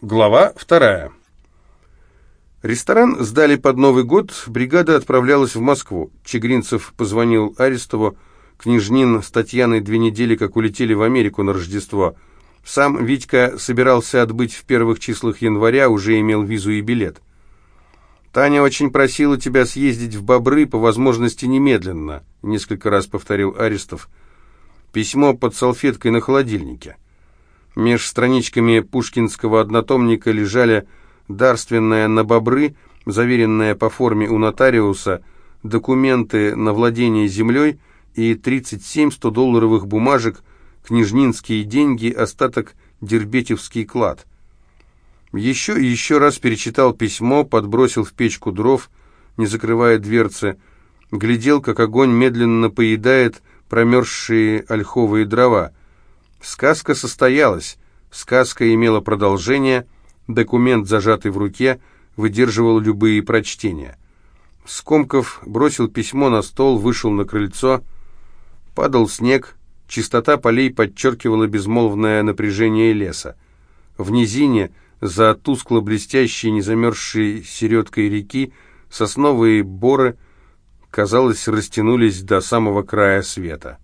Глава вторая. Ресторан сдали под Новый год, бригада отправлялась в Москву. Чегринцев позвонил Арестову, Княжнин с Татьяной две недели как улетели в Америку на Рождество. Сам Витька собирался отбыть в первых числах января, уже имел визу и билет. «Таня очень просила тебя съездить в Бобры, по возможности немедленно», несколько раз повторил Арестов. «Письмо под салфеткой на холодильнике». Меж страничками пушкинского однотомника лежали дарственная на бобры, заверенная по форме у нотариуса, документы на владение землей и 37 100-долларовых бумажек, княжнинские деньги, остаток дербетевский клад. Еще и еще раз перечитал письмо, подбросил в печку дров, не закрывая дверцы, глядел, как огонь медленно поедает промерзшие ольховые дрова – Сказка состоялась, сказка имела продолжение, документ, зажатый в руке, выдерживал любые прочтения. Скомков бросил письмо на стол, вышел на крыльцо, падал снег, чистота полей подчеркивала безмолвное напряжение леса. В низине, за тускло-блестящей, незамерзшей середкой реки, сосновые боры, казалось, растянулись до самого края света.